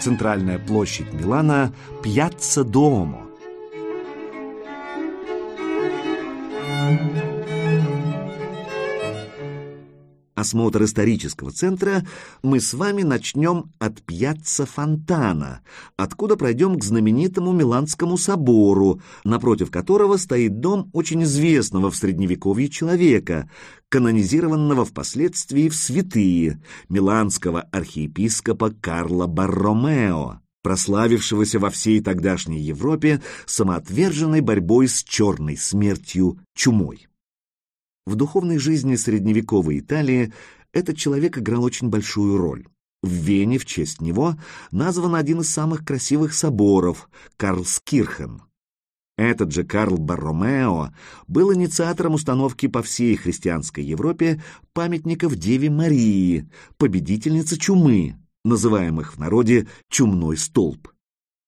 Центральная площадь Милана – Пьяцца Дуомо. Осмотр исторического центра, мы с вами начнем от Пьяцца Фонтана, откуда пройдем к знаменитому Миланскому собору, напротив которого стоит дом очень известного в Средневековье человека, канонизированного впоследствии в святые, миланского архиепископа Карла Барромео прославившегося во всей тогдашней Европе самоотверженной борьбой с черной смертью чумой. В духовной жизни средневековой Италии этот человек играл очень большую роль. В Вене в честь него назван один из самых красивых соборов – Карлскирхен. Этот же Карл Барромео был инициатором установки по всей христианской Европе памятников Деве Марии, победительнице чумы, называемых в народе «чумной столб».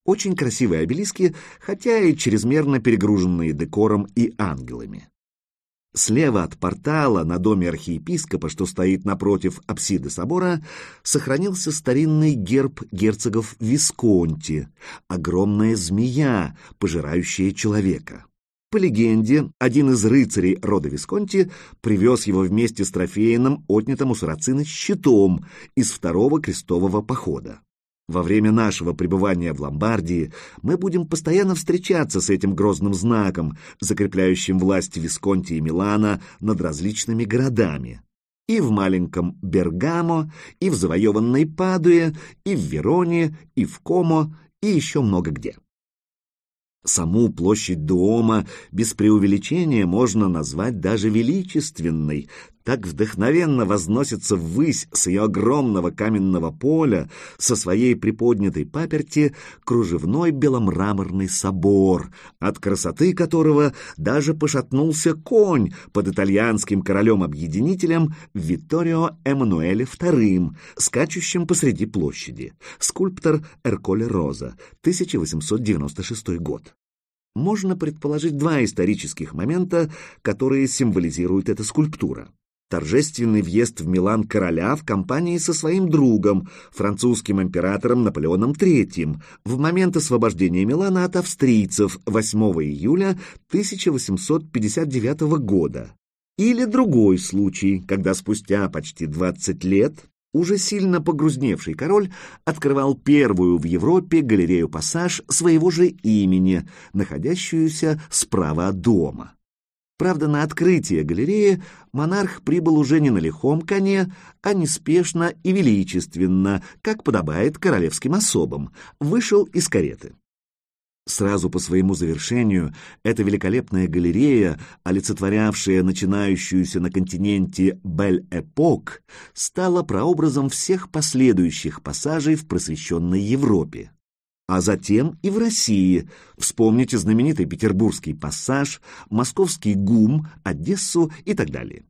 Очень красивые обелиски, хотя и чрезмерно перегруженные декором и ангелами. Слева от портала на доме архиепископа, что стоит напротив апсиды собора, сохранился старинный герб герцогов Висконти — огромная змея, пожирающая человека. По легенде, один из рыцарей рода Висконти привез его вместе с трофейным, отнятым у сарацина щитом из второго крестового похода. Во время нашего пребывания в Ломбардии мы будем постоянно встречаться с этим грозным знаком, закрепляющим власть Висконти и Милана над различными городами. И в маленьком Бергамо, и в завоеванной Падуе, и в Вероне, и в Комо, и еще много где. Саму площадь Дуома без преувеличения можно назвать даже величественной, так вдохновенно возносится ввысь с ее огромного каменного поля, со своей приподнятой паперти, кружевной беломраморный собор, от красоты которого даже пошатнулся конь под итальянским королем-объединителем Витторио Эммануэле II, скачущим посреди площади, скульптор Эрколе Роза, 1896 год. Можно предположить два исторических момента, которые символизирует эта скульптура торжественный въезд в Милан короля в компании со своим другом, французским императором Наполеоном III, в момент освобождения Милана от австрийцев 8 июля 1859 года. Или другой случай, когда спустя почти 20 лет уже сильно погрузневший король открывал первую в Европе галерею-пассаж своего же имени, находящуюся справа от дома. Правда, на открытие галереи монарх прибыл уже не на лихом коне, а неспешно и величественно, как подобает королевским особам, вышел из кареты. Сразу по своему завершению эта великолепная галерея, олицетворявшая начинающуюся на континенте Бель-Эпок, стала прообразом всех последующих пассажей в просвещенной Европе а затем и в России. Вспомните знаменитый петербургский пассаж, московский ГУМ, Одессу и так далее.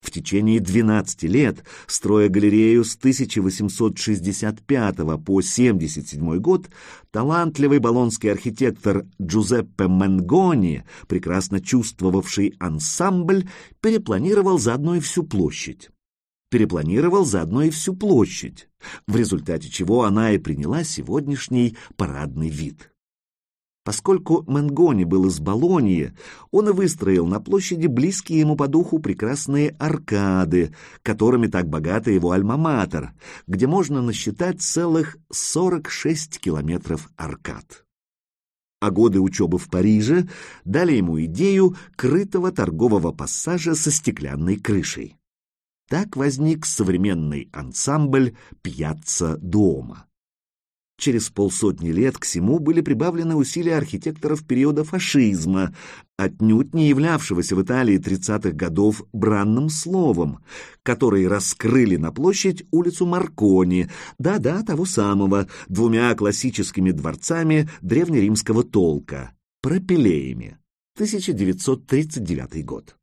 В течение 12 лет, строя галерею с 1865 по 77 год, талантливый болонский архитектор Джузеппе Менгони, прекрасно чувствовавший ансамбль, перепланировал заодно и всю площадь перепланировал заодно и всю площадь, в результате чего она и приняла сегодняшний парадный вид. Поскольку Менгони был из Болонии, он и выстроил на площади близкие ему по духу прекрасные аркады, которыми так богата его альма-матер, где можно насчитать целых 46 километров аркад. А годы учебы в Париже дали ему идею крытого торгового пассажа со стеклянной крышей. Так возник современный ансамбль «Пьяцца Дуома». Через полсотни лет к всему были прибавлены усилия архитекторов периода фашизма, отнюдь не являвшегося в Италии 30-х годов бранным словом, которые раскрыли на площадь улицу Маркони, да-да, того самого, двумя классическими дворцами древнеримского толка, пропилеями, 1939 год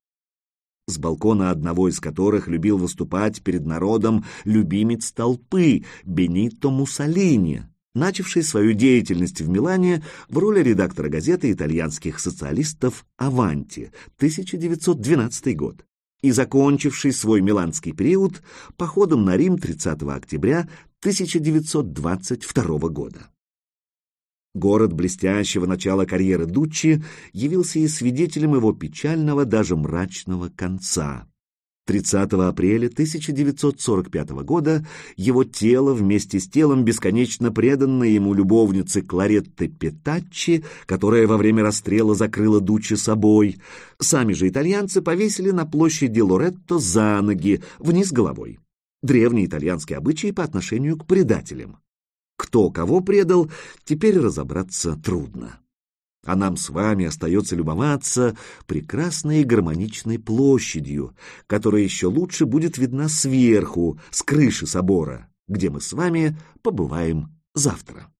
с балкона одного из которых любил выступать перед народом любимец толпы Бенито Муссолини, начавший свою деятельность в Милане в роли редактора газеты итальянских социалистов «Аванти» 1912 год и закончивший свой миланский период походом на Рим 30 октября 1922 года. Город блестящего начала карьеры Дуччи явился и свидетелем его печального, даже мрачного конца. 30 апреля 1945 года его тело вместе с телом бесконечно преданной ему любовницы Кларетты Петаччи, которая во время расстрела закрыла Дуччи собой, сами же итальянцы повесили на площади Лоретто за ноги, вниз головой. Древний итальянский обычай по отношению к предателям. Кто кого предал, теперь разобраться трудно а нам с вами остается любоваться прекрасной гармоничной площадью, которая еще лучше будет видна сверху, с крыши собора, где мы с вами побываем завтра.